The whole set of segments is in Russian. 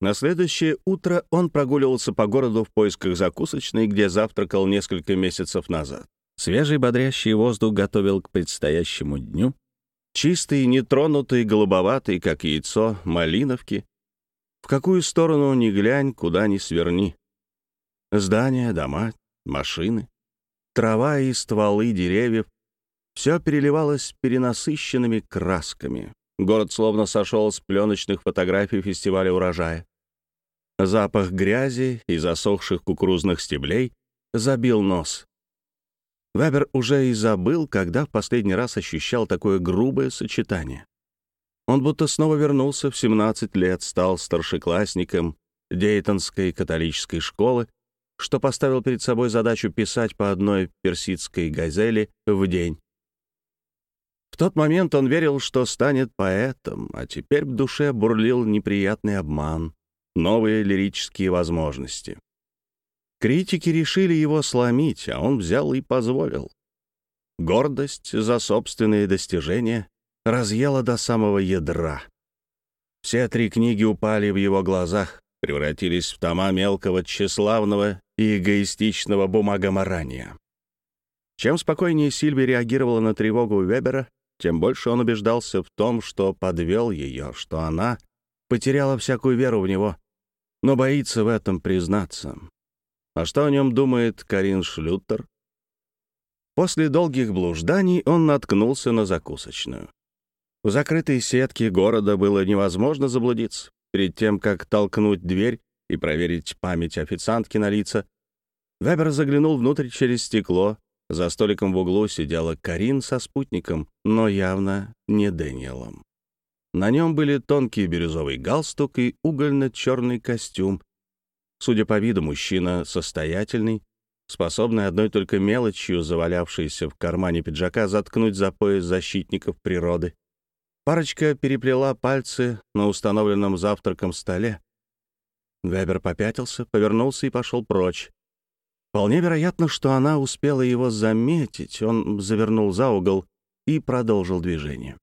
На следующее утро он прогуливался по городу в поисках закусочной, где завтракал несколько месяцев назад. Свежий бодрящий воздух готовил к предстоящему дню. Чистый, нетронутый, голубоватый, как яйцо, малиновки. В какую сторону ни глянь, куда ни сверни. Здания, дома, машины, трава и стволы деревьев — все переливалось перенасыщенными красками. Город словно сошел с пленочных фотографий фестиваля урожая. Запах грязи и засохших кукурузных стеблей забил нос. Вебер уже и забыл, когда в последний раз ощущал такое грубое сочетание. Он будто снова вернулся в 17 лет, стал старшеклассником Дейтонской католической школы, что поставил перед собой задачу писать по одной персидской газели в день. В тот момент он верил, что станет поэтом, а теперь в душе бурлил неприятный обман, новые лирические возможности. Критики решили его сломить, а он взял и позволил. Гордость за собственные достижения разъела до самого ядра. Все три книги упали в его глазах, превратились в тома мелкого, тщеславного и эгоистичного бумагоморания. Чем спокойнее Сильви реагировала на тревогу Вебера, тем больше он убеждался в том, что подвел ее, что она потеряла всякую веру в него, но боится в этом признаться. А что о нем думает Карин Шлютер? После долгих блужданий он наткнулся на закусочную. В закрытой сетке города было невозможно заблудиться. Перед тем, как толкнуть дверь и проверить память официантки на лица, Вебер заглянул внутрь через стекло. За столиком в углу сидела Карин со спутником, но явно не Дэниелом. На нем были тонкий бирюзовый галстук и угольно-черный костюм, Судя по виду, мужчина состоятельный, способный одной только мелочью, завалявшейся в кармане пиджака, заткнуть за пояс защитников природы. Парочка переплела пальцы на установленном завтраком столе. Вебер попятился, повернулся и пошел прочь. Вполне вероятно, что она успела его заметить. Он завернул за угол и продолжил движение.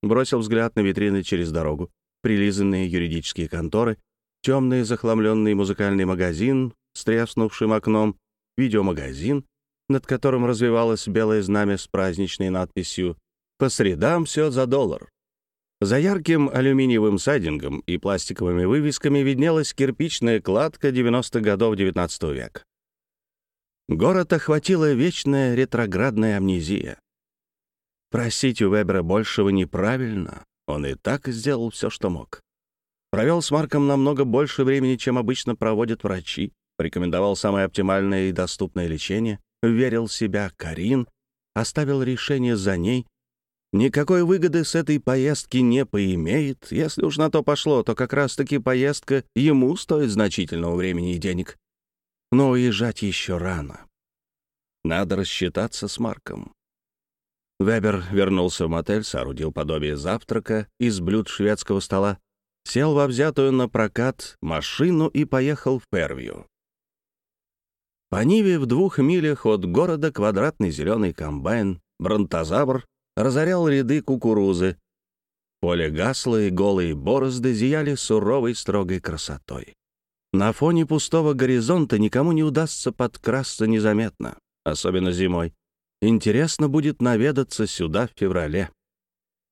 Бросил взгляд на витрины через дорогу, прилизанные юридические конторы, темный захламленный музыкальный магазин с треснувшим окном, видеомагазин, над которым развивалось белое знамя с праздничной надписью «По средам все за доллар». За ярким алюминиевым сайдингом и пластиковыми вывесками виднелась кирпичная кладка 90-х годов XIX века. Город охватила вечная ретроградная амнезия. Просить у Вебера большего неправильно, он и так сделал все, что мог. Провел с Марком намного больше времени, чем обычно проводят врачи. Порекомендовал самое оптимальное и доступное лечение. Верил в себя Карин. Оставил решение за ней. Никакой выгоды с этой поездки не поимеет. Если уж на то пошло, то как раз-таки поездка ему стоит значительного времени и денег. Но уезжать еще рано. Надо рассчитаться с Марком. Вебер вернулся в мотель, соорудил подобие завтрака из блюд шведского стола, сел во взятую на прокат машину и поехал в Первью. По Ниве в двух милях от города квадратный зеленый комбайн «Бронтозавр» разорял ряды кукурузы. Поле гасло и голые борозды зияли суровой строгой красотой. На фоне пустого горизонта никому не удастся подкрасться незаметно, особенно зимой. Интересно будет наведаться сюда в феврале.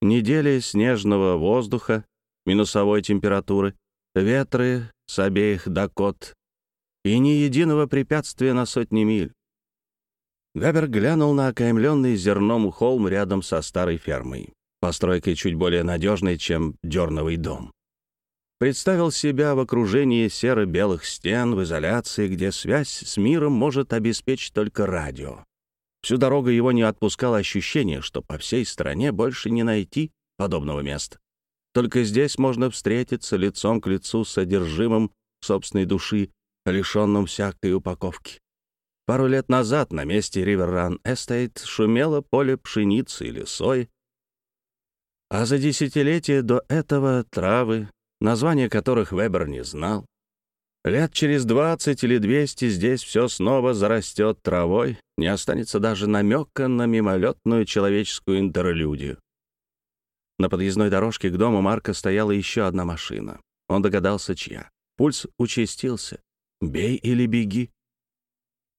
Неделя снежного воздуха, минусовой температуры, ветры с обеих Дакот и ни единого препятствия на сотни миль. Габер глянул на окаймленный зерном холм рядом со старой фермой, постройкой чуть более надежной, чем дерновый дом. Представил себя в окружении серо-белых стен в изоляции, где связь с миром может обеспечить только радио. Всю дорогу его не отпускало ощущение, что по всей стране больше не найти подобного места. Только здесь можно встретиться лицом к лицу с содержимым собственной души, лишенным всякой упаковки. Пару лет назад на месте Риверран Эстейт шумело поле пшеницы или сои, а за десятилетия до этого травы, названия которых Вебер не знал. Лет через двадцать или двести здесь все снова зарастет травой, не останется даже намека на мимолетную человеческую интерлюдию. На подъездной дорожке к дому Марка стояла еще одна машина. Он догадался, чья. Пульс участился. «Бей или беги».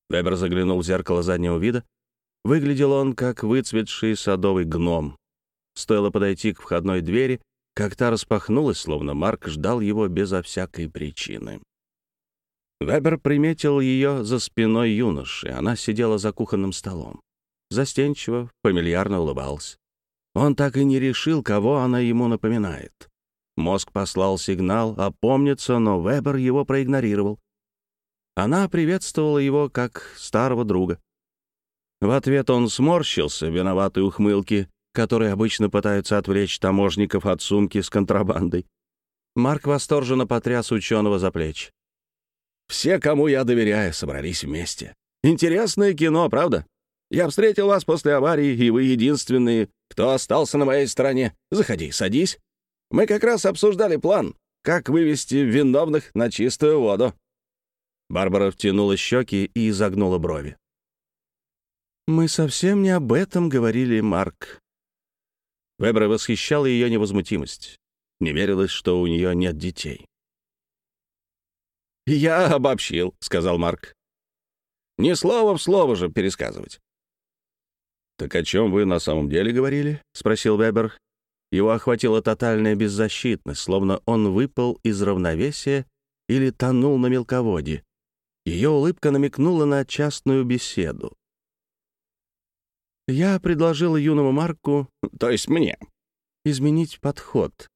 Вебер заглянул в зеркало заднего вида. Выглядел он, как выцветший садовый гном. Стоило подойти к входной двери, как та распахнулась, словно Марк ждал его безо всякой причины. Вебер приметил ее за спиной юноши. Она сидела за кухонным столом. Застенчиво, фамильярно улыбалась. Он так и не решил, кого она ему напоминает. Мозг послал сигнал опомниться, но Вебер его проигнорировал. Она приветствовала его как старого друга. В ответ он сморщился виноватой ухмылке, которые обычно пытаются отвлечь таможников от сумки с контрабандой. Марк восторженно потряс ученого за плечи. «Все, кому я доверяю, собрались вместе. Интересное кино, правда? Я встретил вас после аварии, и вы единственные, кто остался на моей стороне. Заходи, садись. Мы как раз обсуждали план, как вывести виновных на чистую воду». Барбара втянула щеки и изогнула брови. «Мы совсем не об этом говорили, Марк». Вебера восхищала ее невозмутимость. Не верилось, что у нее нет детей. «Я обобщил», — сказал Марк. «Не слово в слово же пересказывать». «Так о чем вы на самом деле говорили?» — спросил Вебер. Его охватила тотальная беззащитность, словно он выпал из равновесия или тонул на мелководье. Ее улыбка намекнула на частную беседу. Я предложил юному Марку, то есть мне, изменить подход.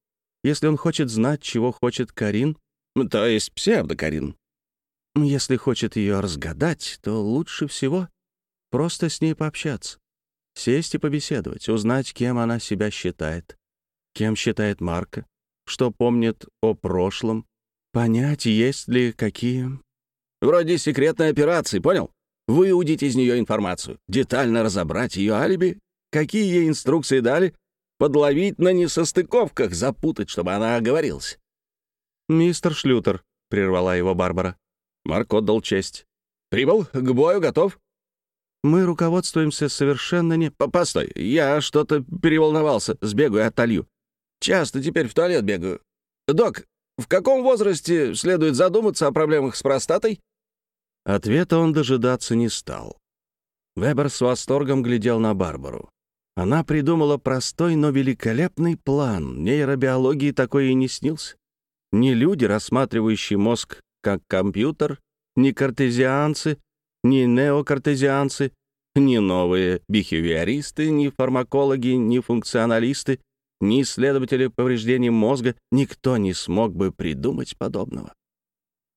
Если он хочет знать, чего хочет Карин, то есть псевдокарин, если хочет ее разгадать, то лучше всего просто с ней пообщаться, сесть и побеседовать, узнать, кем она себя считает, кем считает Марка, что помнит о прошлом, понять, есть ли какие... Вроде секретной операции, понял? Выудить из нее информацию, детально разобрать ее алиби, какие ей инструкции дали, подловить на несостыковках, запутать, чтобы она оговорилась. «Мистер Шлютер», — прервала его Барбара. Марк отдал честь. «Прибыл? К бою готов?» «Мы руководствуемся совершенно не...» «Постой, я что-то переволновался. Сбегаю и отолью. Часто теперь в туалет бегаю. Док, в каком возрасте следует задуматься о проблемах с простатой?» Ответа он дожидаться не стал. Вебер с восторгом глядел на Барбару. Она придумала простой, но великолепный план. Нейробиологии такой и не снился. Не люди, рассматривающие мозг как компьютер, ни картезианцы, ни неокартезианцы, ни новые бихевиористы, ни фармакологи, ни функционалисты, ни исследователи повреждений мозга, никто не смог бы придумать подобного.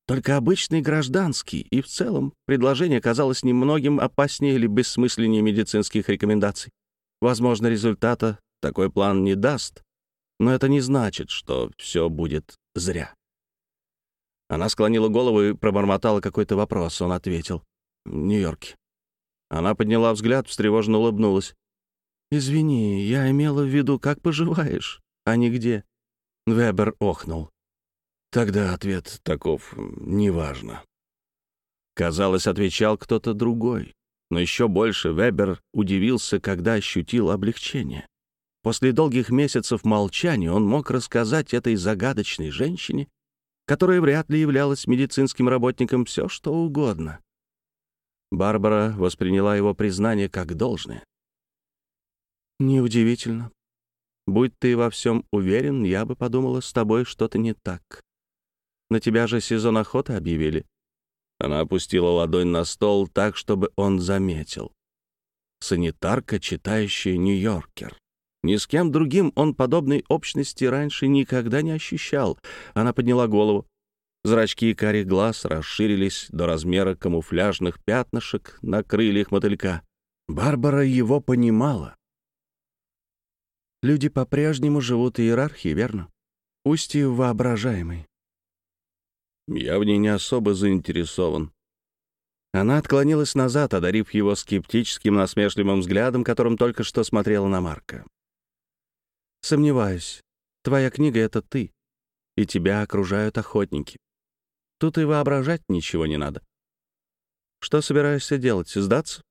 Только обычный гражданский, и в целом предложение казалось немногим опаснее или бессмысленнее медицинских рекомендаций. Возможно, результата такой план не даст, но это не значит, что все будет зря. Она склонила голову и пробормотала какой-то вопрос. Он ответил. «В Нью-Йорке». Она подняла взгляд, встревоженно улыбнулась. «Извини, я имела в виду, как поживаешь, а не где». Вебер охнул. Тогда ответ таков «неважно». Казалось, отвечал кто-то другой. Но еще больше Вебер удивился, когда ощутил облегчение. После долгих месяцев молчания он мог рассказать этой загадочной женщине, которая вряд ли являлась медицинским работником, все что угодно. Барбара восприняла его признание как должное. «Неудивительно. Будь ты во всем уверен, я бы подумала, с тобой что-то не так. На тебя же сезон охоты объявили». Она опустила ладонь на стол так, чтобы он заметил. Санитарка, читающая «Нью-Йоркер». Ни с кем другим он подобной общности раньше никогда не ощущал. Она подняла голову. Зрачки карих глаз расширились до размера камуфляжных пятнышек на крыльях мотылька. Барбара его понимала. Люди по-прежнему живут иерархией, верно? Пусть и воображаемой. Я в ней не особо заинтересован. Она отклонилась назад, одарив его скептическим насмешливым взглядом, которым только что смотрела на Марка. «Сомневаюсь. Твоя книга — это ты, и тебя окружают охотники. Тут и воображать ничего не надо. Что собираешься делать, сдаться?»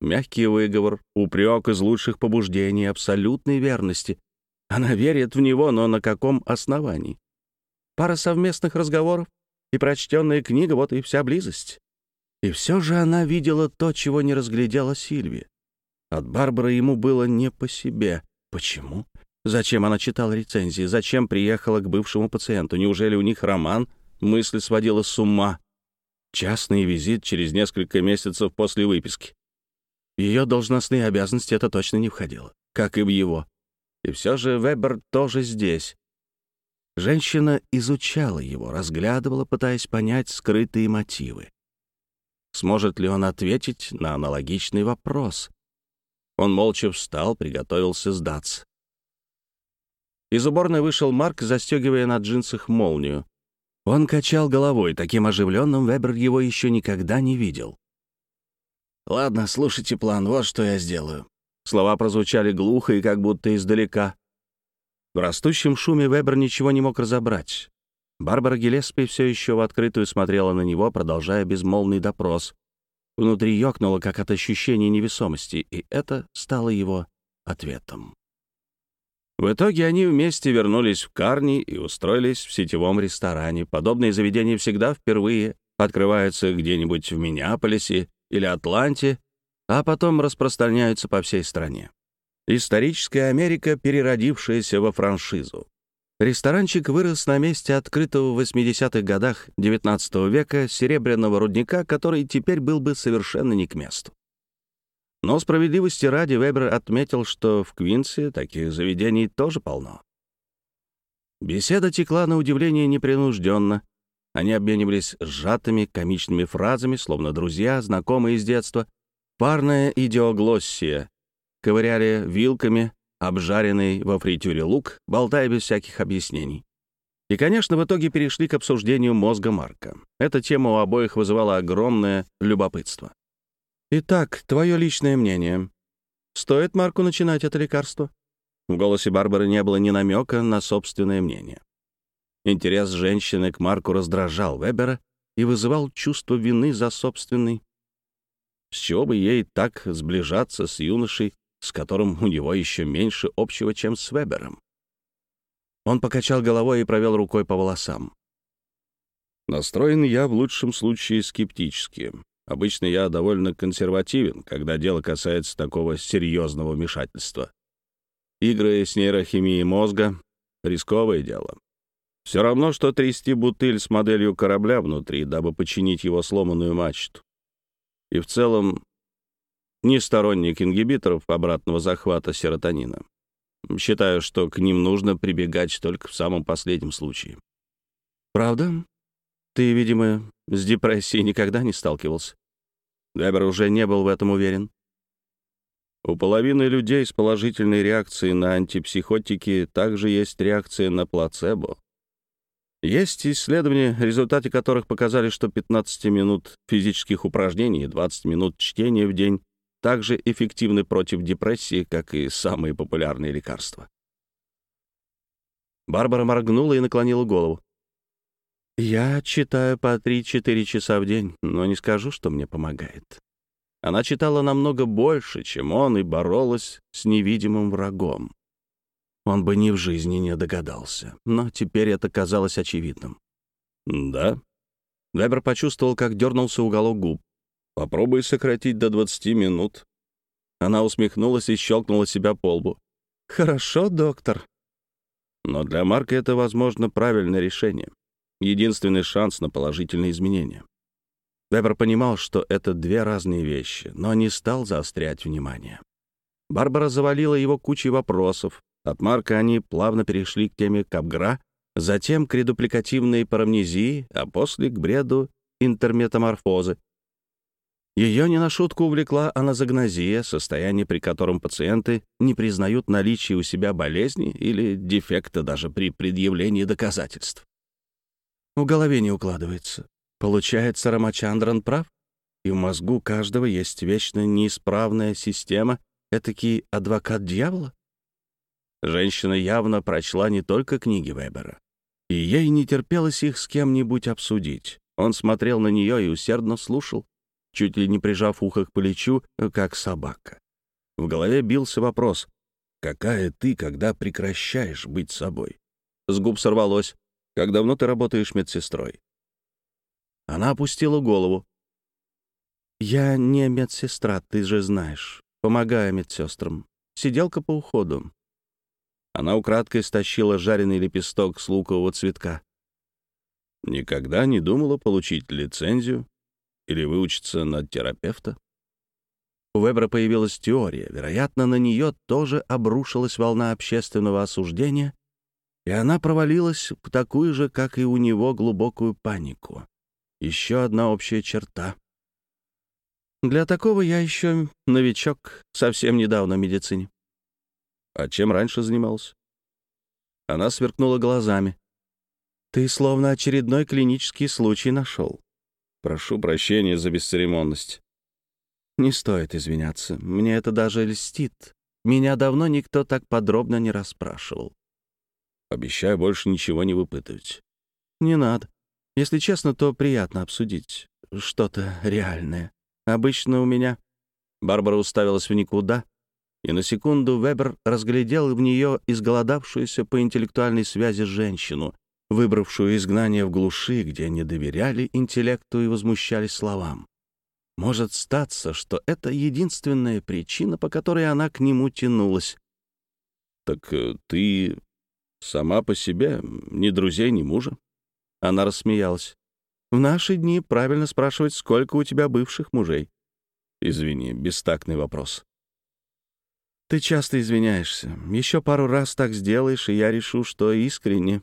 Мягкий выговор, упрек из лучших побуждений, абсолютной верности. Она верит в него, но на каком основании? Пара совместных разговоров и прочтенная книга — вот и вся близость. И все же она видела то, чего не разглядела Сильви. От Барбары ему было не по себе. Почему? Зачем она читала рецензии? Зачем приехала к бывшему пациенту? Неужели у них роман? Мысль сводила с ума. Частный визит через несколько месяцев после выписки. Ее должностные обязанности это точно не входило, как и в его. И все же Вебер тоже здесь. Женщина изучала его, разглядывала, пытаясь понять скрытые мотивы. Сможет ли он ответить на аналогичный вопрос? Он молча встал, приготовился сдаться. Из уборной вышел Марк, застегивая на джинсах молнию. Он качал головой, таким оживленным Вебер его еще никогда не видел. «Ладно, слушайте план, вот что я сделаю». Слова прозвучали глухо и как будто издалека. В растущем шуме Вебер ничего не мог разобрать. Барбара Гелеспи все еще в открытую смотрела на него, продолжая безмолвный допрос. Внутри ёкнуло, как от ощущения невесомости, и это стало его ответом. В итоге они вместе вернулись в Карни и устроились в сетевом ресторане. Подобные заведения всегда впервые открываются где-нибудь в Миннеаполисе или Атланте, а потом распространяются по всей стране. Историческая Америка, переродившаяся во франшизу. Ресторанчик вырос на месте открытого в 80-х годах XIX века серебряного рудника, который теперь был бы совершенно не к месту. Но справедливости ради Вебер отметил, что в Квинсе таких заведений тоже полно. Беседа текла на удивление непринужденно. Они обменивались сжатыми комичными фразами, словно друзья, знакомые с детства. Парная идиоглоссия. Ковыряли вилками, обжаренный во фритюре лук, болтая без всяких объяснений. И, конечно, в итоге перешли к обсуждению мозга Марка. Эта тема у обоих вызывала огромное любопытство. «Итак, твое личное мнение. Стоит Марку начинать это лекарство?» В голосе Барбары не было ни намека на собственное мнение. Интерес женщины к Марку раздражал Вебера и вызывал чувство вины за собственный. С чего бы ей так сближаться с юношей, с которым у него еще меньше общего, чем с Вебером? Он покачал головой и провел рукой по волосам. Настроен я в лучшем случае скептически. Обычно я довольно консервативен, когда дело касается такого серьезного вмешательства. Игры с нейрохимией мозга — рисковое дело. Все равно, что трясти бутыль с моделью корабля внутри, дабы починить его сломанную мачту. И в целом не сторонник ингибиторов обратного захвата серотонина. Считаю, что к ним нужно прибегать только в самом последнем случае. Правда? Ты, видимо, с депрессией никогда не сталкивался. Вебер уже не был в этом уверен. У половины людей с положительной реакцией на антипсихотики также есть реакция на плацебо. Есть исследования, результаты которых показали, что 15 минут физических упражнений и 20 минут чтения в день также эффективны против депрессии, как и самые популярные лекарства. Барбара моргнула и наклонила голову. Я читаю по 3-4 часа в день, но не скажу, что мне помогает. Она читала намного больше, чем он, и боролась с невидимым врагом. Он бы ни в жизни не догадался, но теперь это казалось очевидным. «Да?» Вебер почувствовал, как дернулся уголок губ. «Попробуй сократить до 20 минут». Она усмехнулась и щелкнула себя по лбу. «Хорошо, доктор». Но для Марка это, возможно, правильное решение единственный шанс на положительные изменения. Вебер понимал, что это две разные вещи, но не стал заострять внимание. Барбара завалила его кучей вопросов. От Марка они плавно перешли к теме Капгра, затем к редупликативной парамнезии, а после к бреду интерметаморфозы. Ее не на шутку увлекла аназогнозия, состояние, при котором пациенты не признают наличие у себя болезни или дефекта даже при предъявлении доказательств. В голове не укладывается. Получается, Рамачандран прав? И в мозгу каждого есть вечно неисправная система, этакий адвокат дьявола? Женщина явно прочла не только книги Вебера. И ей не терпелось их с кем-нибудь обсудить. Он смотрел на нее и усердно слушал, чуть ли не прижав ухо к плечу, как собака. В голове бился вопрос «Какая ты, когда прекращаешь быть собой?» С губ сорвалось Как давно ты работаешь медсестрой?» Она опустила голову. «Я не медсестра, ты же знаешь. Помогаю медсестрам. Сиделка по уходу». Она украдкой стащила жареный лепесток с лукового цветка. «Никогда не думала получить лицензию или выучиться на терапевта?» У Вебера появилась теория. Вероятно, на нее тоже обрушилась волна общественного осуждения, и она провалилась в такую же, как и у него, глубокую панику. Еще одна общая черта. Для такого я еще новичок, совсем недавно в медицине. А чем раньше занимался? Она сверкнула глазами. Ты словно очередной клинический случай нашел. Прошу прощения за бесцеремонность. Не стоит извиняться. Мне это даже льстит. Меня давно никто так подробно не расспрашивал. Обещаю больше ничего не выпытывать. Не надо. Если честно, то приятно обсудить что-то реальное. Обычно у меня... Барбара уставилась в никуда, и на секунду Вебер разглядел в нее изголодавшуюся по интеллектуальной связи женщину, выбравшую изгнание в глуши, где не доверяли интеллекту и возмущались словам. Может статься, что это единственная причина, по которой она к нему тянулась. «Так э, ты сама по себе, ни друзей, ни мужа?» Она рассмеялась. «В наши дни правильно спрашивать, сколько у тебя бывших мужей». «Извини, бестактный вопрос». «Ты часто извиняешься. Еще пару раз так сделаешь, и я решу, что искренне.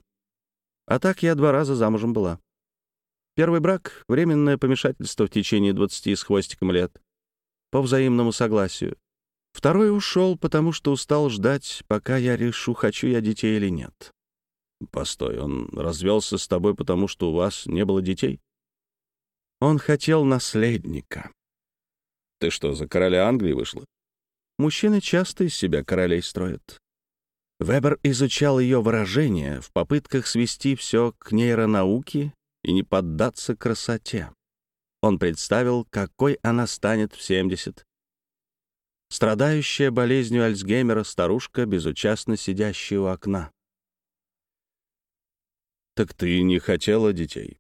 А так я два раза замужем была. Первый брак — временное помешательство в течение двадцати с хвостиком лет. По взаимному согласию. Второй ушел, потому что устал ждать, пока я решу, хочу я детей или нет. Постой, он развелся с тобой, потому что у вас не было детей? Он хотел наследника. Ты что, за короля Англии вышла? Мужчины часто из себя королей строят. Вебер изучал ее выражение в попытках свести все к нейронауке и не поддаться красоте. Он представил, какой она станет в 70. Страдающая болезнью Альцгеймера старушка, безучастно сидящая у окна. «Так ты не хотела детей?»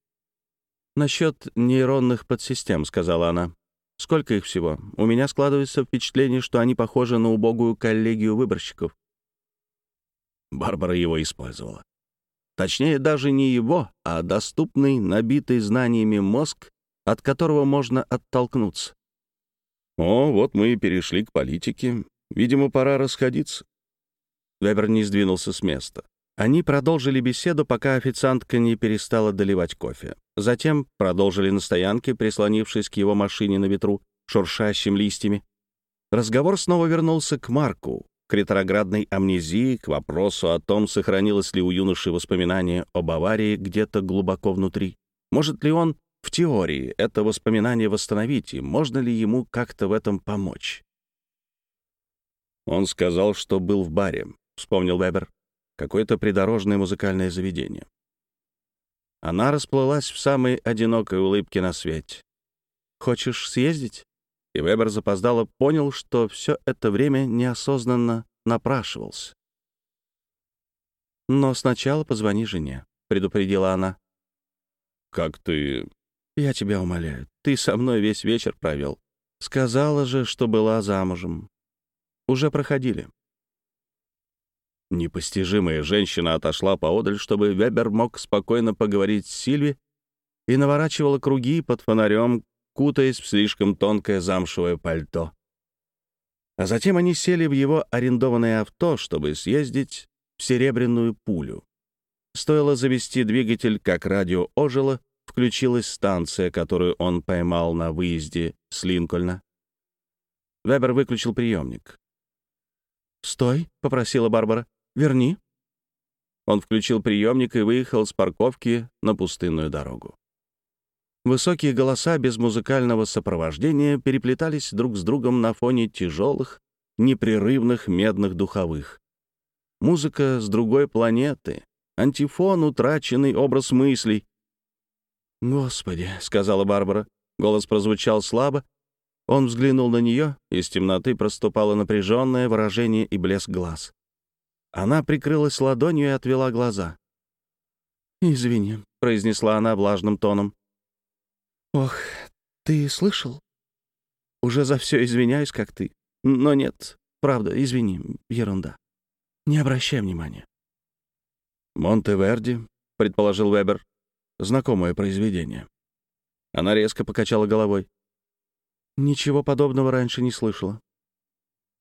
«Насчет нейронных подсистем», — сказала она. «Сколько их всего? У меня складывается впечатление, что они похожи на убогую коллегию выборщиков». Барбара его использовала. Точнее, даже не его, а доступный, набитый знаниями мозг, от которого можно оттолкнуться. «О, вот мы и перешли к политике. Видимо, пора расходиться». Вебер не сдвинулся с места. Они продолжили беседу, пока официантка не перестала доливать кофе. Затем продолжили на стоянке, прислонившись к его машине на ветру, шуршащим листьями. Разговор снова вернулся к Марку, к ретроградной амнезии, к вопросу о том, сохранилось ли у юноши воспоминание об аварии где-то глубоко внутри. Может ли он в теории это воспоминание восстановить, и можно ли ему как-то в этом помочь? Он сказал, что был в баре, вспомнил Вебер. Какое-то придорожное музыкальное заведение. Она расплылась в самой одинокой улыбке на свете. «Хочешь съездить?» И Вебер запоздало понял, что все это время неосознанно напрашивался. «Но сначала позвони жене», — предупредила она. «Как ты...» «Я тебя умоляю, ты со мной весь вечер провел. Сказала же, что была замужем. Уже проходили». Непостижимая женщина отошла поодаль, чтобы Вебер мог спокойно поговорить с Сильви, и наворачивала круги под фонарем, кутаясь в слишком тонкое замшевое пальто. А затем они сели в его арендованное авто, чтобы съездить в серебряную пулю. Стоило завести двигатель, как радио ожило, включилась станция, которую он поймал на выезде с Линкольна. Вебер выключил приемник. «Стой», — попросила Барбара, — «верни». Он включил приемник и выехал с парковки на пустынную дорогу. Высокие голоса без музыкального сопровождения переплетались друг с другом на фоне тяжелых, непрерывных медных духовых. Музыка с другой планеты, антифон, утраченный образ мыслей. «Господи», — сказала Барбара. Голос прозвучал слабо. Он взглянул на нее, из темноты проступало напряженное выражение и блеск глаз. Она прикрылась ладонью и отвела глаза. «Извини», — произнесла она влажным тоном. «Ох, ты слышал? Уже за все извиняюсь, как ты. Но нет, правда, извини, ерунда. Не обращай внимания». «Монтеверди», — предположил Вебер. «Знакомое произведение». Она резко покачала головой. «Ничего подобного раньше не слышала».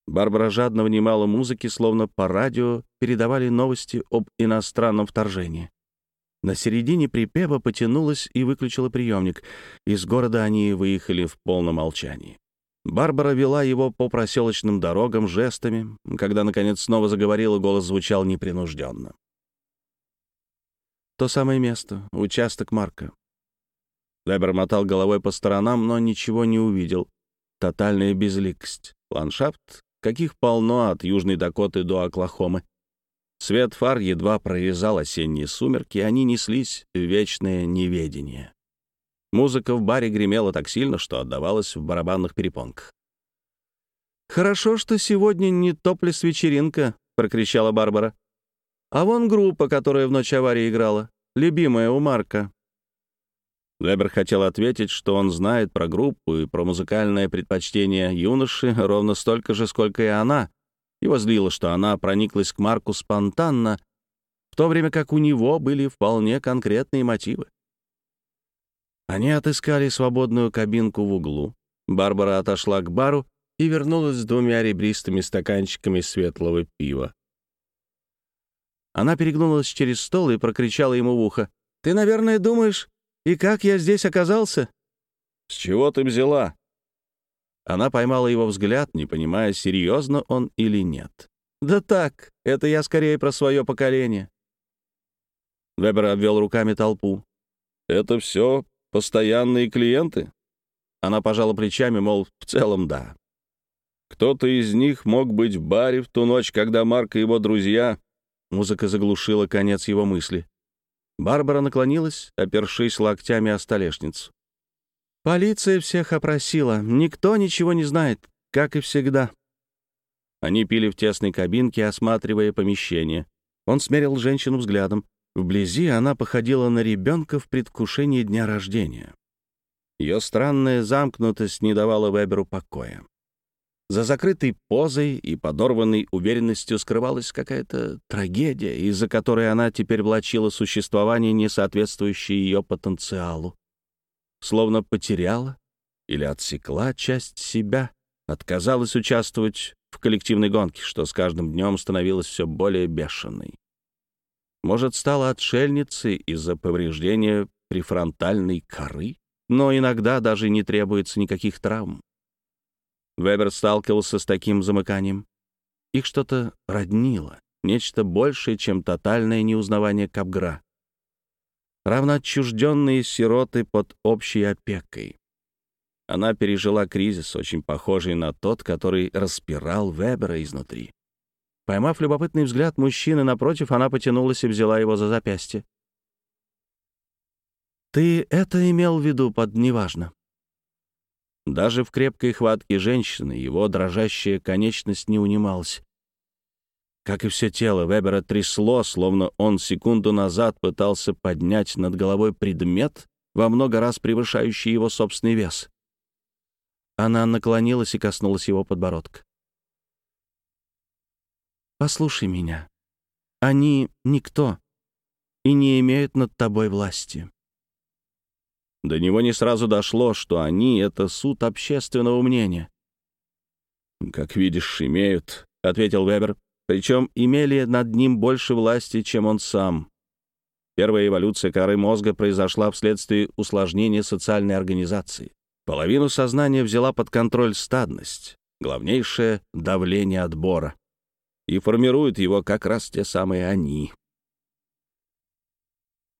Барбара жадно внимала музыке, словно по радио передавали новости об иностранном вторжении. На середине припева потянулась и выключила приемник. Из города они выехали в полном молчании. Барбара вела его по проселочным дорогам жестами. Когда, наконец, снова заговорила, голос звучал непринужденно. То самое место, участок Марка. Вебер мотал головой по сторонам, но ничего не увидел. Тотальная безликость. Ландшафт, каких полно от Южной Дакоты до Оклахомы. Свет фар едва прорезал осенние сумерки, они неслись в вечное неведение. Музыка в баре гремела так сильно, что отдавалась в барабанных перепонках. «Хорошо, что сегодня не топлес-вечеринка», — прокричала Барбара. «А вон группа, которая в ночь аварии играла, любимая у Марка». Вебер хотел ответить, что он знает про группу и про музыкальное предпочтение юноши ровно столько же, сколько и она, его злило, что она прониклась к Марку спонтанно, в то время как у него были вполне конкретные мотивы. Они отыскали свободную кабинку в углу. Барбара отошла к бару и вернулась с двумя ребристыми стаканчиками светлого пива. Она перегнулась через стол и прокричала ему в ухо. «Ты, наверное, думаешь, и как я здесь оказался?» «С чего ты взяла?» Она поймала его взгляд, не понимая, серьезно он или нет. «Да так, это я скорее про свое поколение». Вебер обвел руками толпу. «Это все постоянные клиенты?» Она пожала плечами, мол, в целом да. «Кто-то из них мог быть в баре в ту ночь, когда Марк и его друзья...» Музыка заглушила конец его мысли. Барбара наклонилась, опершись локтями о столешницу. Полиция всех опросила. Никто ничего не знает, как и всегда. Они пили в тесной кабинке, осматривая помещение. Он смерил женщину взглядом. Вблизи она походила на ребенка в предвкушении дня рождения. Ее странная замкнутость не давала Веберу покоя. За закрытой позой и подорванной уверенностью скрывалась какая-то трагедия, из-за которой она теперь влачила существование, не соответствующее ее потенциалу словно потеряла или отсекла часть себя, отказалась участвовать в коллективной гонке, что с каждым днем становилось все более бешеной. Может, стала отшельницей из-за повреждения префронтальной коры, но иногда даже не требуется никаких травм. Вебер сталкивался с таким замыканием. Их что-то роднило, нечто большее, чем тотальное неузнавание Капгра равноотчужденные сироты под общей опекой. Она пережила кризис, очень похожий на тот, который распирал Вебера изнутри. Поймав любопытный взгляд мужчины напротив, она потянулась и взяла его за запястье. «Ты это имел в виду под «неважно»?» Даже в крепкой хватке женщины его дрожащая конечность не унималась. Как и все тело, Вебера трясло, словно он секунду назад пытался поднять над головой предмет, во много раз превышающий его собственный вес. Она наклонилась и коснулась его подбородка. «Послушай меня. Они никто и не имеют над тобой власти». До него не сразу дошло, что они — это суд общественного мнения. «Как видишь, имеют», — ответил Вебер, причем имели над ним больше власти, чем он сам. Первая эволюция коры мозга произошла вследствие усложнения социальной организации. Половину сознания взяла под контроль стадность, главнейшее — давление отбора. И формируют его как раз те самые они.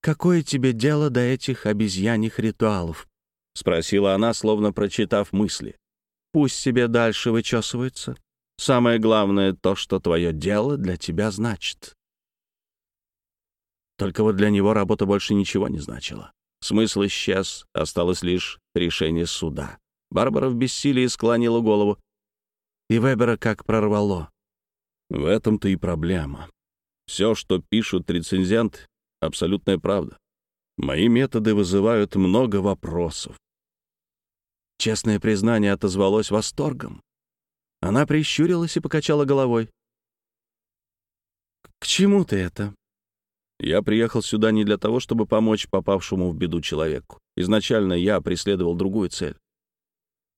«Какое тебе дело до этих обезьяньих ритуалов?» — спросила она, словно прочитав мысли. «Пусть себе дальше вычесываются. Самое главное — то, что твое дело для тебя значит. Только вот для него работа больше ничего не значила. Смысл исчез, осталось лишь решение суда. Барбара в бессилии склонила голову. И Вебера как прорвало. В этом-то и проблема. Все, что пишут рецензенты, Абсолютная правда. Мои методы вызывают много вопросов. Честное признание отозвалось восторгом. Она прищурилась и покачала головой. «К чему ты это?» Я приехал сюда не для того, чтобы помочь попавшему в беду человеку. Изначально я преследовал другую цель.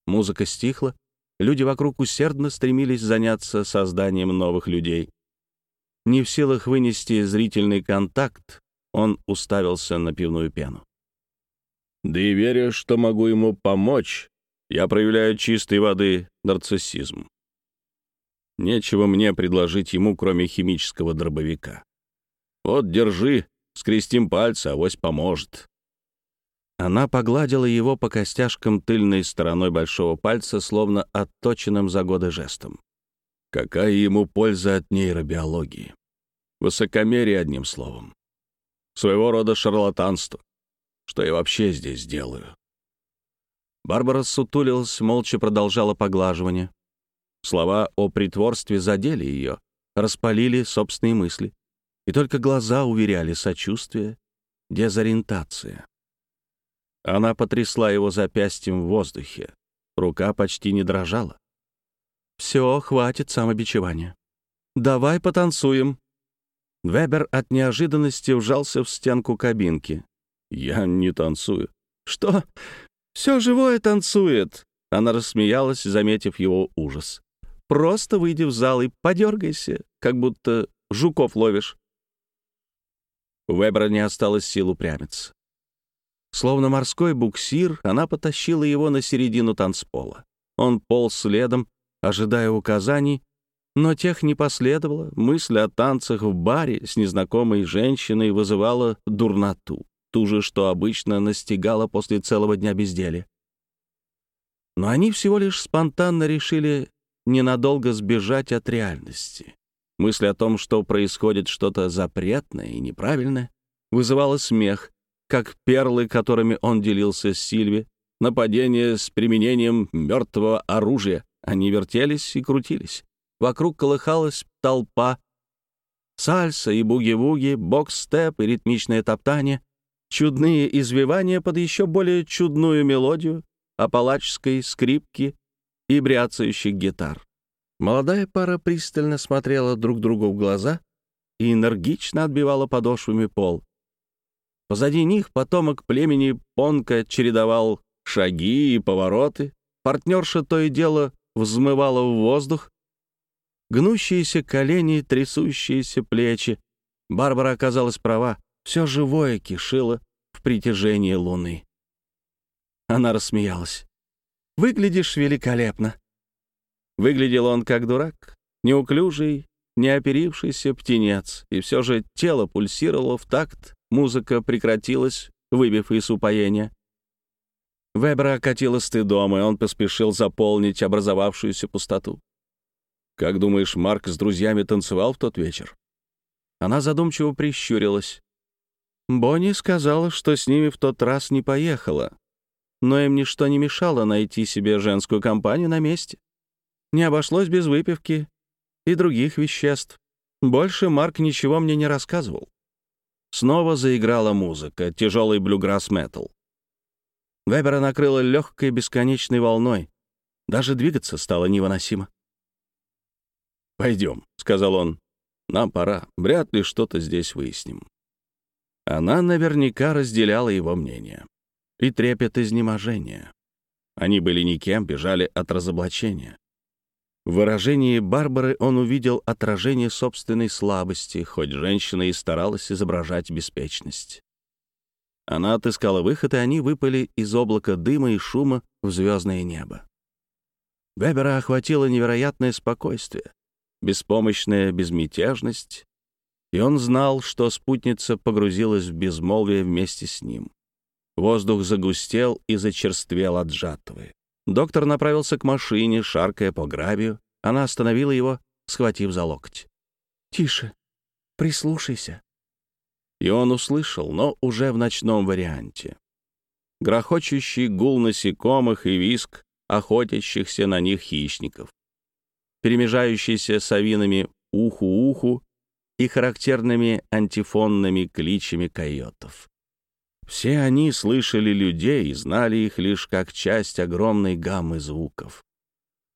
Музыка стихла, люди вокруг усердно стремились заняться созданием новых людей. Не в силах вынести зрительный контакт, он уставился на пивную пену. «Да и веря, что могу ему помочь, я проявляю чистой воды нарциссизм. Нечего мне предложить ему, кроме химического дробовика. Вот, держи, скрестим пальцы, авось поможет». Она погладила его по костяшкам тыльной стороной большого пальца, словно отточенным за годы жестом. Какая ему польза от нейробиологии? Высокомерие, одним словом. Своего рода шарлатанство. Что я вообще здесь делаю? Барбара сутулилась, молча продолжала поглаживание. Слова о притворстве задели ее, распалили собственные мысли. И только глаза уверяли сочувствие, дезориентация. Она потрясла его запястьем в воздухе. Рука почти не дрожала. «Все, хватит самобичевания. Давай потанцуем». Вебер от неожиданности вжался в стенку кабинки. «Я не танцую». «Что? Все живое танцует!» Она рассмеялась, заметив его ужас. «Просто выйди в зал и подергайся, как будто жуков ловишь». У Вебера не осталось сил упрямиться. Словно морской буксир, она потащила его на середину танцпола. Он полз следом, ожидая указаний, но тех не последовало. Мысль о танцах в баре с незнакомой женщиной вызывала дурноту, ту же, что обычно настигала после целого дня безделия. Но они всего лишь спонтанно решили ненадолго сбежать от реальности. Мысль о том, что происходит что-то запретное и неправильное, вызывала смех, как перлы, которыми он делился с Сильви, нападение с применением мертвого оружия. Они вертелись и крутились. Вокруг колыхалась толпа. Сальса и буги-вуги, бокс-степ и ритмичное топтание, чудные извивания под еще более чудную мелодию апалачской скрипки и бряцающих гитар. Молодая пара пристально смотрела друг другу в глаза и энергично отбивала подошвами пол. Позади них потомок племени Понка чередовал шаги и повороты. Партнерша то и дело взмывала в воздух. Гнущиеся колени, трясущиеся плечи. Барбара оказалась права. Все живое кишило в притяжении луны. Она рассмеялась. «Выглядишь великолепно». Выглядел он как дурак, неуклюжий, неоперившийся птенец, и все же тело пульсировало в такт Музыка прекратилась, выбив из упоения. Вебера окатило стыдом, и он поспешил заполнить образовавшуюся пустоту. «Как думаешь, Марк с друзьями танцевал в тот вечер?» Она задумчиво прищурилась. Бонни сказала, что с ними в тот раз не поехала, но им ничто не мешало найти себе женскую компанию на месте. Не обошлось без выпивки и других веществ. Больше Марк ничего мне не рассказывал. Снова заиграла музыка, тяжелый блюграсс-метал. Вебера накрыла легкой бесконечной волной. Даже двигаться стало невыносимо. «Пойдем», — сказал он. «Нам пора. Вряд ли что-то здесь выясним». Она наверняка разделяла его мнение. И трепет изнеможения. Они были никем, бежали от разоблачения. В выражении Барбары он увидел отражение собственной слабости, хоть женщина и старалась изображать беспечность. Она отыскала выход, и они выпали из облака дыма и шума в звездное небо. Вебера охватило невероятное спокойствие, беспомощная безмятежность, и он знал, что спутница погрузилась в безмолвие вместе с ним. Воздух загустел и зачерствел от жатвы. Доктор направился к машине, шаркая по гравию. Она остановила его, схватив за локоть. «Тише, прислушайся». И он услышал, но уже в ночном варианте. Грохочущий гул насекомых и виск охотящихся на них хищников. Перемежающийся с авинами уху-уху и характерными антифонными кличами койотов. Все они слышали людей и знали их лишь как часть огромной гаммы звуков.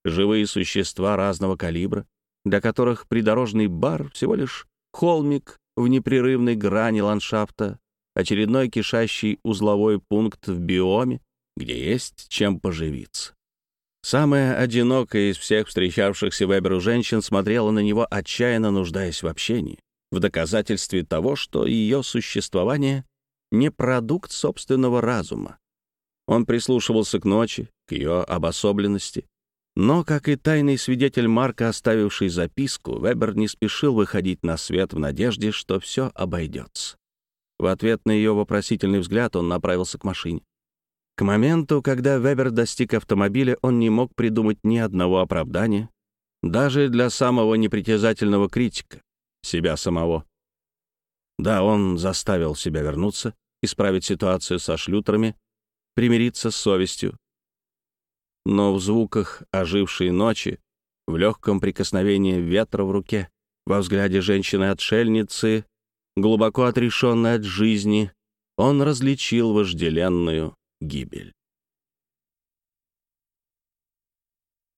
Живые существа разного калибра, для которых придорожный бар всего лишь холмик в непрерывной грани ландшафта, очередной кишащий узловой пункт в биоме, где есть чем поживиться. Самая одинокая из всех встречавшихся Веберу женщин смотрела на него, отчаянно нуждаясь в общении, в доказательстве того, что ее существование — не продукт собственного разума. Он прислушивался к ночи, к ее обособленности. Но, как и тайный свидетель Марка, оставивший записку, Вебер не спешил выходить на свет в надежде, что все обойдется. В ответ на ее вопросительный взгляд он направился к машине. К моменту, когда Вебер достиг автомобиля, он не мог придумать ни одного оправдания, даже для самого непритязательного критика, себя самого. Да, он заставил себя вернуться, исправить ситуацию со шлютерами, примириться с совестью. Но в звуках ожившей ночи, в легком прикосновении ветра в руке, во взгляде женщины-отшельницы, глубоко отрешенной от жизни, он различил вожделенную гибель.